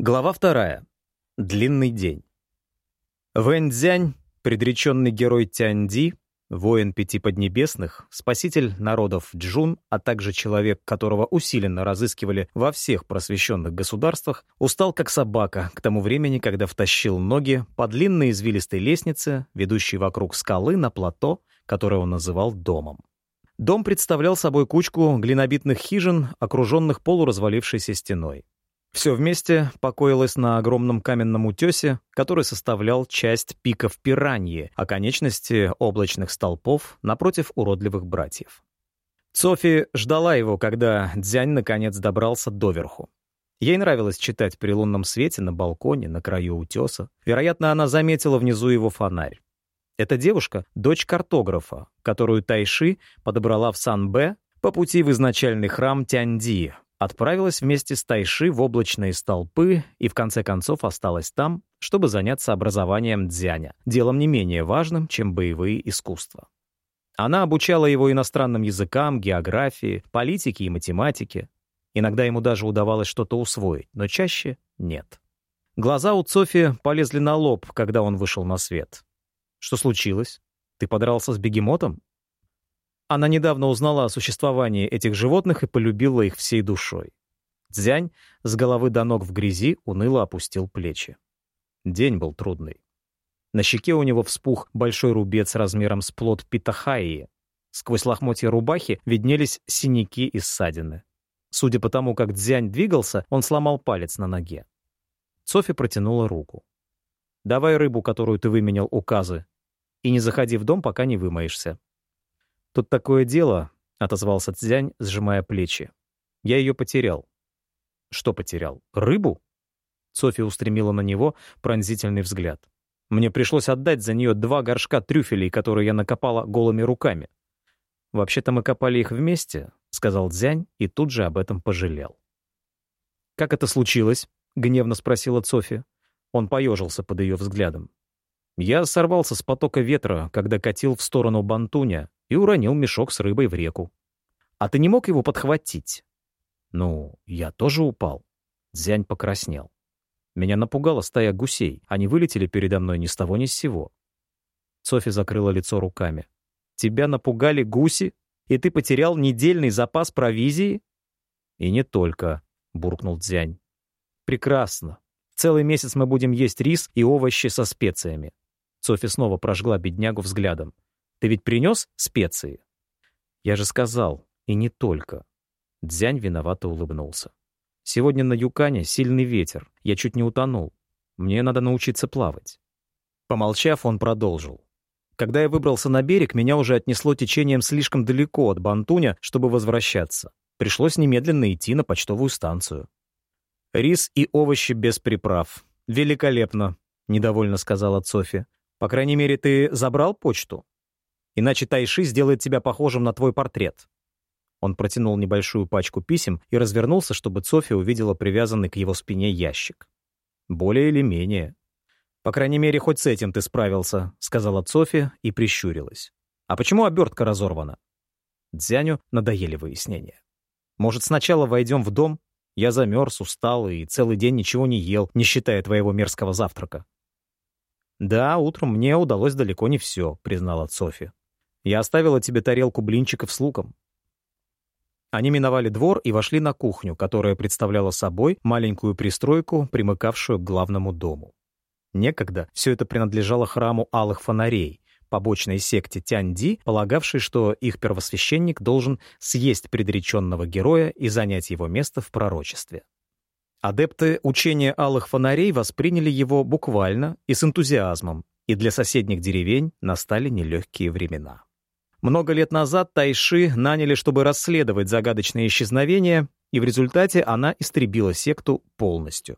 Глава вторая. Длинный день. Вэнь Цзянь, предреченный герой Тяньди, воин пяти поднебесных, спаситель народов Джун, а также человек, которого усиленно разыскивали во всех просвещенных государствах, устал как собака к тому времени, когда втащил ноги по длинной извилистой лестнице, ведущей вокруг скалы на плато, которое он называл домом. Дом представлял собой кучку глинобитных хижин, окруженных полуразвалившейся стеной. Все вместе покоилось на огромном каменном утесе, который составлял часть пиков пираньи, а конечности облачных столпов напротив уродливых братьев. Софи ждала его, когда Дзянь наконец добрался доверху. Ей нравилось читать при лунном свете на балконе, на краю утеса. Вероятно, она заметила внизу его фонарь. Эта девушка — дочь картографа, которую Тайши подобрала в Сан-Бэ по пути в изначальный храм Тяньди, отправилась вместе с Тайши в облачные столпы и в конце концов осталась там, чтобы заняться образованием дзяня, делом не менее важным, чем боевые искусства. Она обучала его иностранным языкам, географии, политике и математике. Иногда ему даже удавалось что-то усвоить, но чаще нет. Глаза у Софи полезли на лоб, когда он вышел на свет. «Что случилось? Ты подрался с бегемотом?» Она недавно узнала о существовании этих животных и полюбила их всей душой. Дзянь с головы до ног в грязи уныло опустил плечи. День был трудный. На щеке у него вспух большой рубец размером с плод питахаи. Сквозь лохмотья рубахи виднелись синяки и ссадины. Судя по тому, как Дзянь двигался, он сломал палец на ноге. Софи протянула руку. «Давай рыбу, которую ты выменял указы, и не заходи в дом, пока не вымоешься. «Тут такое дело», — отозвался Цзянь, сжимая плечи. «Я ее потерял». «Что потерял? Рыбу?» Софья устремила на него пронзительный взгляд. «Мне пришлось отдать за нее два горшка трюфелей, которые я накопала голыми руками». «Вообще-то мы копали их вместе», — сказал Цзянь и тут же об этом пожалел. «Как это случилось?» — гневно спросила Софья. Он поежился под ее взглядом. Я сорвался с потока ветра, когда катил в сторону Бантуня и уронил мешок с рыбой в реку. А ты не мог его подхватить? Ну, я тоже упал. Зянь покраснел. Меня напугала стая гусей. Они вылетели передо мной ни с того ни с сего. Софи закрыла лицо руками. Тебя напугали гуси? И ты потерял недельный запас провизии? И не только, буркнул Дзянь. Прекрасно. Целый месяц мы будем есть рис и овощи со специями. Софи снова прожгла беднягу взглядом. «Ты ведь принес специи?» «Я же сказал, и не только». Дзянь виновато улыбнулся. «Сегодня на Юкане сильный ветер. Я чуть не утонул. Мне надо научиться плавать». Помолчав, он продолжил. Когда я выбрался на берег, меня уже отнесло течением слишком далеко от Бантуня, чтобы возвращаться. Пришлось немедленно идти на почтовую станцию. «Рис и овощи без приправ. Великолепно», — недовольно сказала Софи. По крайней мере, ты забрал почту? Иначе Тайши сделает тебя похожим на твой портрет». Он протянул небольшую пачку писем и развернулся, чтобы София увидела привязанный к его спине ящик. «Более или менее». «По крайней мере, хоть с этим ты справился», — сказала София и прищурилась. «А почему обертка разорвана?» Дзяню надоели выяснения. «Может, сначала войдем в дом? Я замерз, устал и целый день ничего не ел, не считая твоего мерзкого завтрака. «Да, утром мне удалось далеко не все», — признала Софи. «Я оставила тебе тарелку блинчиков с луком». Они миновали двор и вошли на кухню, которая представляла собой маленькую пристройку, примыкавшую к главному дому. Некогда все это принадлежало храму Алых Фонарей, побочной секте Тяньди, полагавшей, что их первосвященник должен съесть предреченного героя и занять его место в пророчестве. Адепты учения алых фонарей восприняли его буквально и с энтузиазмом, и для соседних деревень настали нелегкие времена. Много лет назад Тайши наняли, чтобы расследовать загадочное исчезновение, и в результате она истребила секту полностью.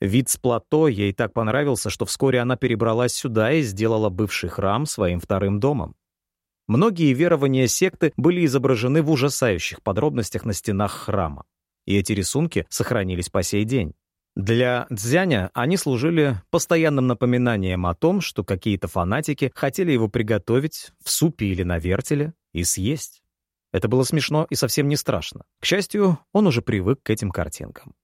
Вид с плато ей так понравился, что вскоре она перебралась сюда и сделала бывший храм своим вторым домом. Многие верования секты были изображены в ужасающих подробностях на стенах храма и эти рисунки сохранились по сей день. Для Цзяня они служили постоянным напоминанием о том, что какие-то фанатики хотели его приготовить в супе или на вертеле и съесть. Это было смешно и совсем не страшно. К счастью, он уже привык к этим картинкам.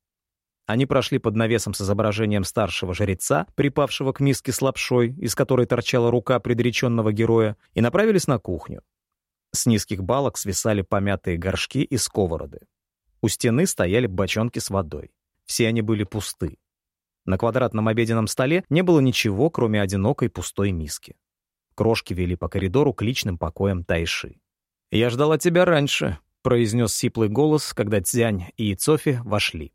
Они прошли под навесом с изображением старшего жреца, припавшего к миске с лапшой, из которой торчала рука предреченного героя, и направились на кухню. С низких балок свисали помятые горшки и сковороды. У стены стояли бочонки с водой. Все они были пусты. На квадратном обеденном столе не было ничего, кроме одинокой пустой миски. Крошки вели по коридору к личным покоям Тайши. «Я ждала тебя раньше», — произнес сиплый голос, когда Цзянь и Цофи вошли.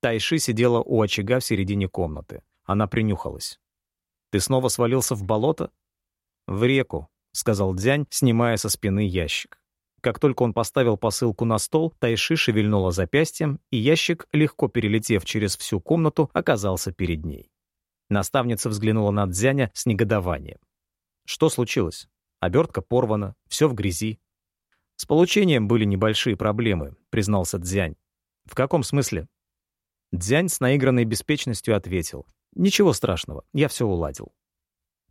Тайши сидела у очага в середине комнаты. Она принюхалась. «Ты снова свалился в болото?» «В реку», — сказал Дзянь, снимая со спины ящик. Как только он поставил посылку на стол, Тайши шевельнула запястьем, и ящик, легко перелетев через всю комнату, оказался перед ней. Наставница взглянула на Дзяня с негодованием. «Что случилось? Обертка порвана, все в грязи». «С получением были небольшие проблемы», — признался Дзянь. «В каком смысле?» Дзянь с наигранной беспечностью ответил. «Ничего страшного, я все уладил».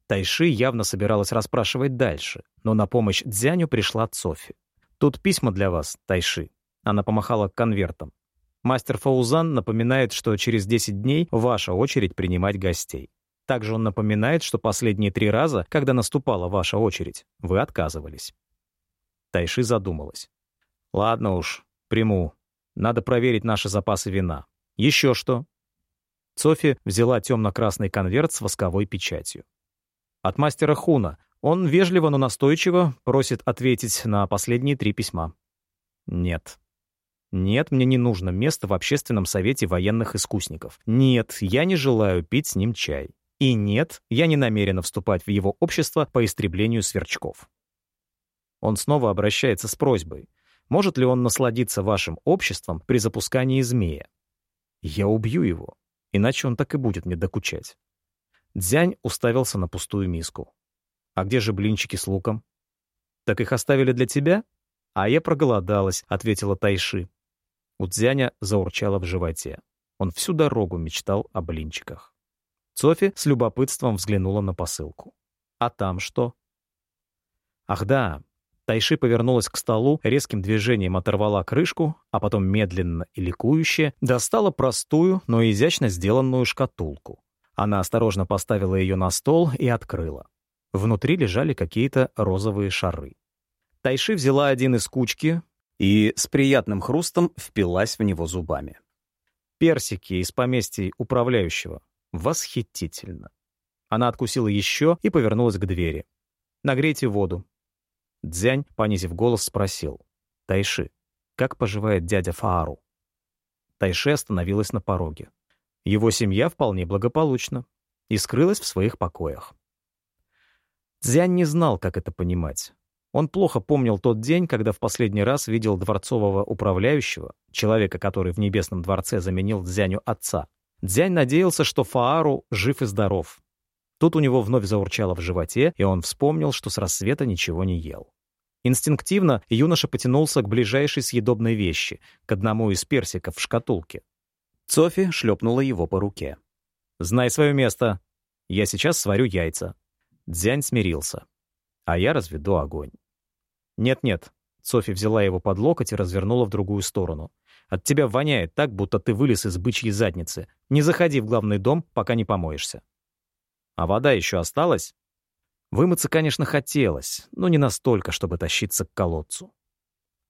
Тайши явно собиралась расспрашивать дальше, но на помощь Дзяню пришла Цофи. «Тут письма для вас, Тайши». Она помахала конвертом. Мастер Фаузан напоминает, что через 10 дней ваша очередь принимать гостей. Также он напоминает, что последние три раза, когда наступала ваша очередь, вы отказывались. Тайши задумалась. «Ладно уж, приму. Надо проверить наши запасы вина. Еще что?» Софи взяла темно-красный конверт с восковой печатью. От мастера Хуна. Он вежливо, но настойчиво просит ответить на последние три письма. Нет. Нет, мне не нужно место в общественном совете военных искусников. Нет, я не желаю пить с ним чай. И нет, я не намерена вступать в его общество по истреблению сверчков. Он снова обращается с просьбой. Может ли он насладиться вашим обществом при запускании змея? Я убью его, иначе он так и будет мне докучать. Дзянь уставился на пустую миску. «А где же блинчики с луком?» «Так их оставили для тебя?» «А я проголодалась», — ответила Тайши. У Дзяня заурчало в животе. Он всю дорогу мечтал о блинчиках. Софи с любопытством взглянула на посылку. «А там что?» «Ах да, Тайши повернулась к столу, резким движением оторвала крышку, а потом медленно и ликующе достала простую, но изящно сделанную шкатулку. Она осторожно поставила ее на стол и открыла. Внутри лежали какие-то розовые шары. Тайши взяла один из кучки и с приятным хрустом впилась в него зубами. Персики из поместья управляющего. Восхитительно. Она откусила еще и повернулась к двери. «Нагрейте воду», Дзянь, понизив голос, спросил. «Тайши, как поживает дядя Фаару?» Тайши остановилась на пороге. Его семья вполне благополучна и скрылась в своих покоях. Дзянь не знал, как это понимать. Он плохо помнил тот день, когда в последний раз видел дворцового управляющего, человека, который в Небесном дворце заменил Дзяню отца. Дзянь надеялся, что Фаару жив и здоров. Тут у него вновь заурчало в животе, и он вспомнил, что с рассвета ничего не ел. Инстинктивно юноша потянулся к ближайшей съедобной вещи, к одному из персиков в шкатулке. Софи шлепнула его по руке. «Знай свое место. Я сейчас сварю яйца». Дзянь смирился. «А я разведу огонь». «Нет-нет». Софи взяла его под локоть и развернула в другую сторону. «От тебя воняет так, будто ты вылез из бычьей задницы. Не заходи в главный дом, пока не помоешься». «А вода еще осталась?» Вымыться, конечно, хотелось, но не настолько, чтобы тащиться к колодцу.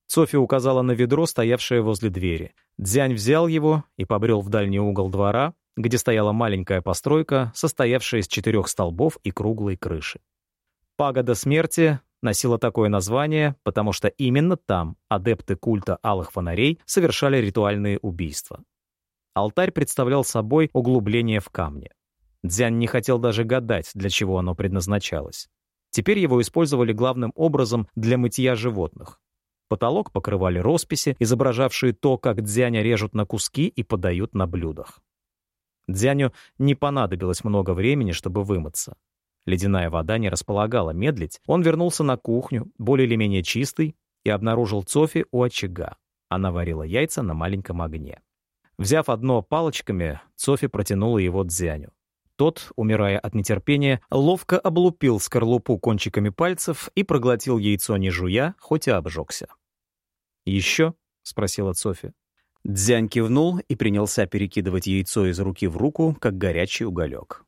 Софья указала на ведро, стоявшее возле двери. Дзянь взял его и побрел в дальний угол двора, где стояла маленькая постройка, состоявшая из четырех столбов и круглой крыши. Пагода смерти носила такое название, потому что именно там адепты культа алых фонарей совершали ритуальные убийства. Алтарь представлял собой углубление в камне. Дзян не хотел даже гадать, для чего оно предназначалось. Теперь его использовали главным образом для мытья животных. Потолок покрывали росписи, изображавшие то, как дзяня режут на куски и подают на блюдах. Дзяню не понадобилось много времени, чтобы вымыться. Ледяная вода не располагала медлить. Он вернулся на кухню, более или менее чистый, и обнаружил Цофи у очага. Она варила яйца на маленьком огне. Взяв одно палочками, Цофи протянула его Дзяню. Тот, умирая от нетерпения, ловко облупил скорлупу кончиками пальцев и проглотил яйцо не жуя, хоть и обжегся. «Еще?» — спросила Софи. Дзянь кивнул и принялся перекидывать яйцо из руки в руку, как горячий уголек.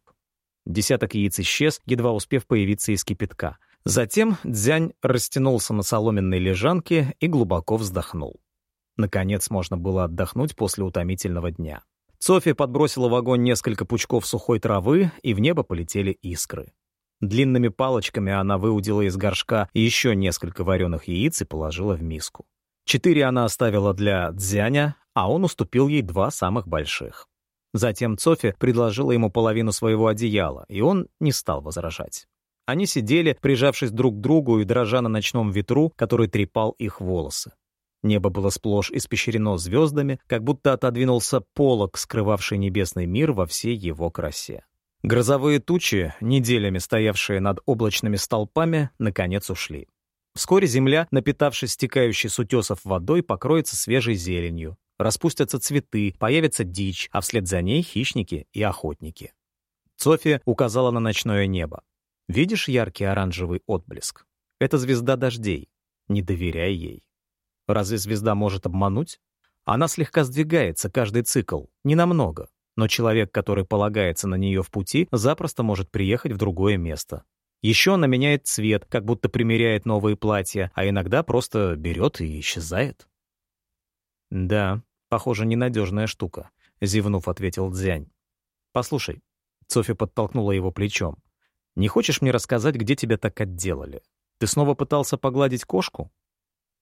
Десяток яиц исчез, едва успев появиться из кипятка. Затем Дзянь растянулся на соломенной лежанке и глубоко вздохнул. Наконец можно было отдохнуть после утомительного дня. Софья подбросила в огонь несколько пучков сухой травы, и в небо полетели искры. Длинными палочками она выудила из горшка еще несколько вареных яиц и положила в миску. Четыре она оставила для Дзяня, а он уступил ей два самых больших. Затем Цофи предложила ему половину своего одеяла, и он не стал возражать. Они сидели, прижавшись друг к другу и дрожа на ночном ветру, который трепал их волосы. Небо было сплошь испещрено звездами, как будто отодвинулся полог, скрывавший небесный мир во всей его красе. Грозовые тучи, неделями стоявшие над облачными столпами, наконец ушли. Вскоре земля, напитавшись стекающей с утесов водой, покроется свежей зеленью. Распустятся цветы, появится дичь, а вслед за ней хищники и охотники. София указала на ночное небо. «Видишь яркий оранжевый отблеск? Это звезда дождей. Не доверяй ей. Разве звезда может обмануть? Она слегка сдвигается каждый цикл, ненамного, но человек, который полагается на нее в пути, запросто может приехать в другое место. Еще она меняет цвет, как будто примеряет новые платья, а иногда просто берет и исчезает. «Да, похоже, ненадежная штука», — зевнув, ответил Дзянь. «Послушай», — Софи подтолкнула его плечом, «не хочешь мне рассказать, где тебя так отделали? Ты снова пытался погладить кошку?»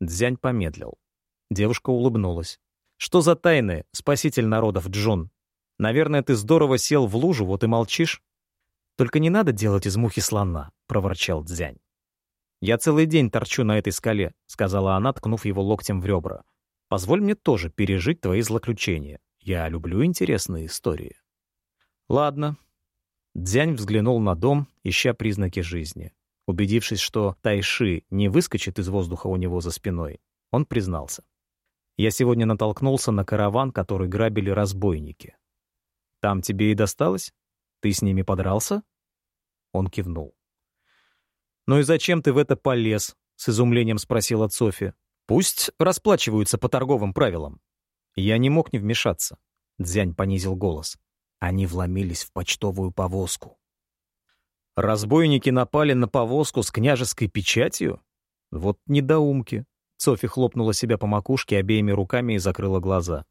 Дзянь помедлил. Девушка улыбнулась. «Что за тайны, спаситель народов Джун? Наверное, ты здорово сел в лужу, вот и молчишь?» «Только не надо делать из мухи слона», — проворчал Дзянь. «Я целый день торчу на этой скале», — сказала она, ткнув его локтем в ребра. «Позволь мне тоже пережить твои злоключения. Я люблю интересные истории». «Ладно». Дзянь взглянул на дом, ища признаки жизни. Убедившись, что Тайши не выскочит из воздуха у него за спиной, он признался. «Я сегодня натолкнулся на караван, который грабили разбойники. Там тебе и досталось?» Ты с ними подрался?» Он кивнул. «Ну и зачем ты в это полез?» — с изумлением спросила Софи. «Пусть расплачиваются по торговым правилам». Я не мог не вмешаться. Дзянь понизил голос. Они вломились в почтовую повозку. Разбойники напали на повозку с княжеской печатью? Вот недоумки. Софи хлопнула себя по макушке обеими руками и закрыла глаза.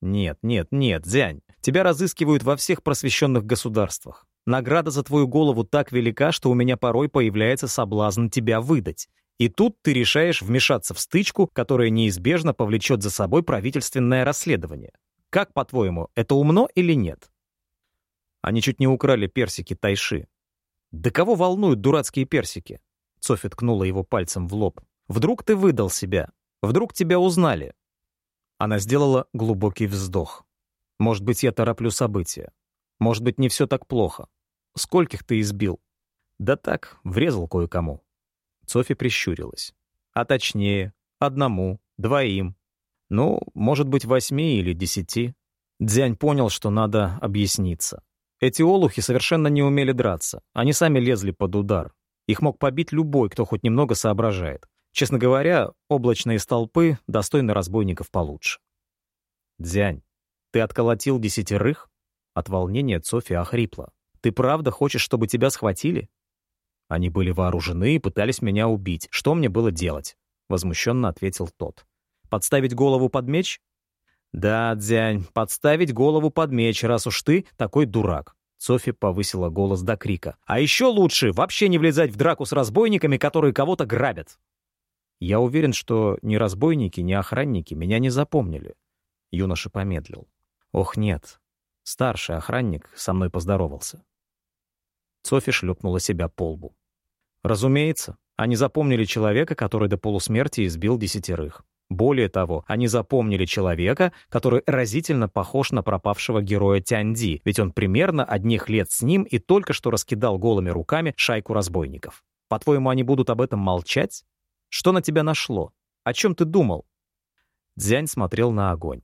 «Нет, нет, нет, Дзянь, тебя разыскивают во всех просвещенных государствах. Награда за твою голову так велика, что у меня порой появляется соблазн тебя выдать. И тут ты решаешь вмешаться в стычку, которая неизбежно повлечет за собой правительственное расследование. Как, по-твоему, это умно или нет?» Они чуть не украли персики Тайши. «Да кого волнуют дурацкие персики?» Софи ткнула его пальцем в лоб. «Вдруг ты выдал себя? Вдруг тебя узнали? Она сделала глубокий вздох. «Может быть, я тороплю события. Может быть, не все так плохо. Скольких ты избил?» «Да так, врезал кое-кому». Софи прищурилась. «А точнее, одному, двоим. Ну, может быть, восьми или десяти». Дзянь понял, что надо объясниться. Эти олухи совершенно не умели драться. Они сами лезли под удар. Их мог побить любой, кто хоть немного соображает. Честно говоря, облачные столпы достойны разбойников получше. «Дзянь, ты отколотил десятерых?» От волнения Софи охрипла. «Ты правда хочешь, чтобы тебя схватили?» «Они были вооружены и пытались меня убить. Что мне было делать?» Возмущенно ответил тот. «Подставить голову под меч?» «Да, Дзянь, подставить голову под меч, раз уж ты такой дурак». Софи повысила голос до крика. «А еще лучше вообще не влезать в драку с разбойниками, которые кого-то грабят!» Я уверен, что ни разбойники, ни охранники меня не запомнили. Юноша помедлил. Ох, нет. Старший охранник со мной поздоровался. Софи шлепнула себя по лбу. Разумеется, они запомнили человека, который до полусмерти избил десятерых. Более того, они запомнили человека, который разительно похож на пропавшего героя Тяньди, ведь он примерно одних лет с ним и только что раскидал голыми руками шайку разбойников. По-твоему, они будут об этом молчать? Что на тебя нашло? О чем ты думал?» Дзянь смотрел на огонь.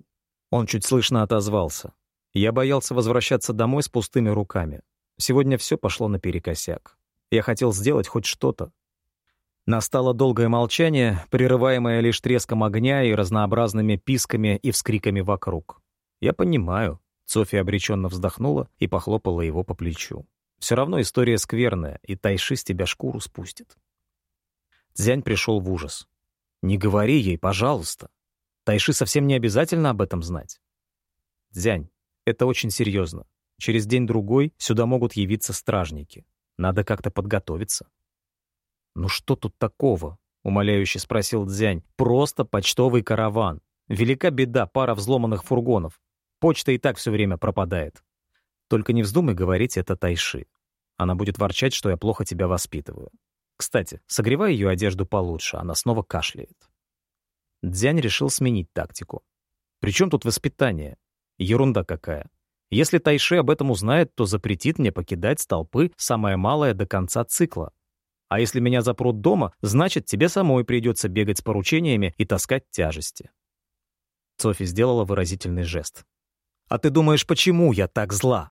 Он чуть слышно отозвался. Я боялся возвращаться домой с пустыми руками. Сегодня все пошло наперекосяк. Я хотел сделать хоть что-то. Настало долгое молчание, прерываемое лишь треском огня и разнообразными писками и вскриками вокруг. «Я понимаю», — Софья обреченно вздохнула и похлопала его по плечу. «Все равно история скверная, и Тайши с тебя шкуру спустит». Дзянь пришел в ужас. «Не говори ей, пожалуйста. Тайши совсем не обязательно об этом знать». «Дзянь, это очень серьезно. Через день-другой сюда могут явиться стражники. Надо как-то подготовиться». «Ну что тут такого?» — умоляюще спросил Дзянь. «Просто почтовый караван. Велика беда, пара взломанных фургонов. Почта и так все время пропадает. Только не вздумай говорить это Тайши. Она будет ворчать, что я плохо тебя воспитываю. Кстати, согревай ее одежду получше, она снова кашляет». Дзянь решил сменить тактику. «При чем тут воспитание? Ерунда какая. Если Тайши об этом узнает, то запретит мне покидать столпы самое малое до конца цикла. А если меня запрут дома, значит, тебе самой придется бегать с поручениями и таскать тяжести». Софи сделала выразительный жест. «А ты думаешь, почему я так зла?»